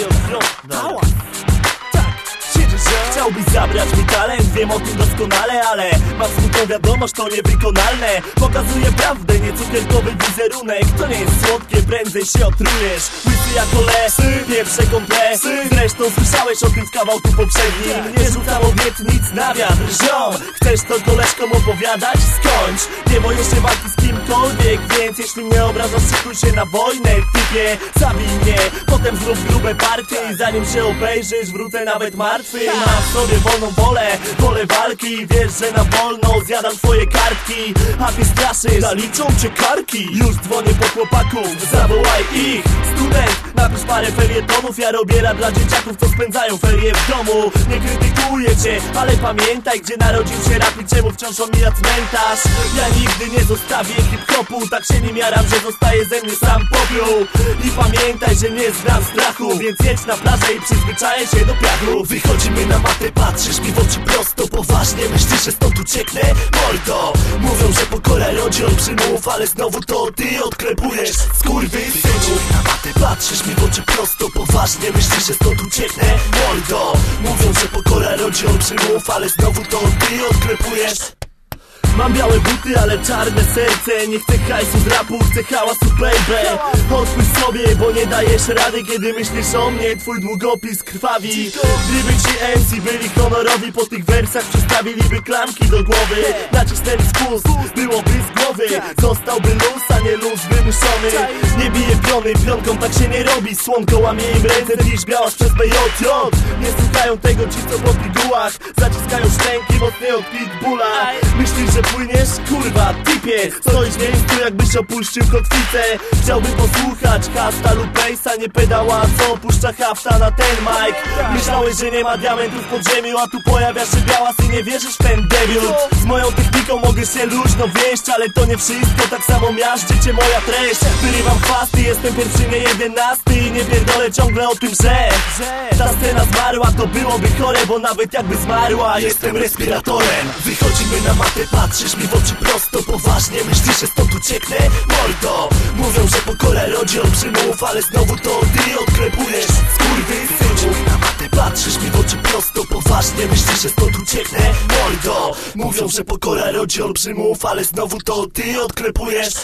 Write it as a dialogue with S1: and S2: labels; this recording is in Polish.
S1: i odwrotna Hałas. Tak, że Chciałbyś zabrać mi talent, wiem o tym doskonale, ale Mam smutną wiadomość, to niewykonalne. Pokazuję prawdę, nie cukierkowy wizerunek. To nie jest słodkie, prędzej się otrujesz. Łysy jako ole, pierwsze komple Zresztą słyszałeś o tym w kawałku poprzednim. Tak. Nie rzucam obietnic na wiatr, ziom. Chcesz to koleżkom opowiadać? Skończ. Nie boję się walki z kim więc jeśli mnie obrażasz, szykuj się na wojnę Typie, zabij mnie Potem zrób grube partie I zanim się obejrzysz, wrócę nawet martwy. Mam w sobie wolną wolę, wolę walki. Wiesz, że na wolno zjadam twoje kartki. A ty straszysz, zaliczą cię karki. Już dzwonię po chłopaków, zawołaj ich Napisz parę felietonów. Ja robię rap dla dzieciaków, co spędzają ferie w domu. Nie krytykuję cię, ale pamiętaj Gdzie narodził się rap i czemu wciąż omija cmentarz. Ja nigdy nie zostawię hip-hopu Tak się nim jaram, że zostaje ze mnie sam popiół. I pamiętaj, że nie znam strachu Więc jedź na plażę i przyzwyczaję się do piachu. Wychodzimy na matę, patrzysz mi w oczy prosto Poważnie myślisz, że stąd ucieknę? Mordo! Mówią, że pokora rodzi olbrzymów Ale znowu to ty odklepujesz. Skurwy synu patrzysz mi w oczy prosto Poważnie myślisz, że stąd ucieknę? Mordo! Mówią, że pokora rodzi olbrzymów Ale znowu to ty odklepujesz Mam białe buty, ale czarne serce Nie chcę hajsu z rapu, chcę hałasu baby Odpuść sobie, bo nie dajesz rady Kiedy myślisz o mnie, twój długopis krwawi Gdyby ci MC byli honorowi Po tych wersach przystawiliby klamki do głowy Nacisnęli spust, byłoby z głowy Zostałby luz, a nie luz wymuszony. Nie bije piony, pionką tak się nie robi. Słonko łamie im ręce, dziś białasz przez BJJ Nie słuchają tego ci co po pigułach. Zaciskają szczęki mocniej od pitbulla. Myślisz, że płyniesz? Kurwa, typie. Stoisz w miejscu jakbyś opuścił kotwicę. Chciałbym posłuchać hafta lub bejsa Nie pedała, co opuszcza hafta na ten mic. Myślałeś, że nie ma diamentów w podziemiu A tu pojawia się białas i nie wierzysz w ten debiut. Z moją techniką mogę się luźno wieść Ale to nie wszystko, tak samo miażdży cię moja treść Wyrywam chwasty, jestem pierwszy, nie jedenasty I nie pierdolę ciągle o tym, że Ta scena zmarła, to byłoby chore Bo nawet jakby zmarła, jestem respiratorem Wychodzimy na matę, patrzysz mi w oczy prosto Poważnie myślisz, że stąd ucieknę? Mordo! Mówią, że pokora rodzi olbrzymów Ale znowu to ty odklepujesz Skurwy synu na matę Patrzysz mi w oczy prosto Poważnie myślisz, że stąd ucieknę? Mordo! Mówią, że pokora rodzi olbrzymów Ale znowu to ty odklepujesz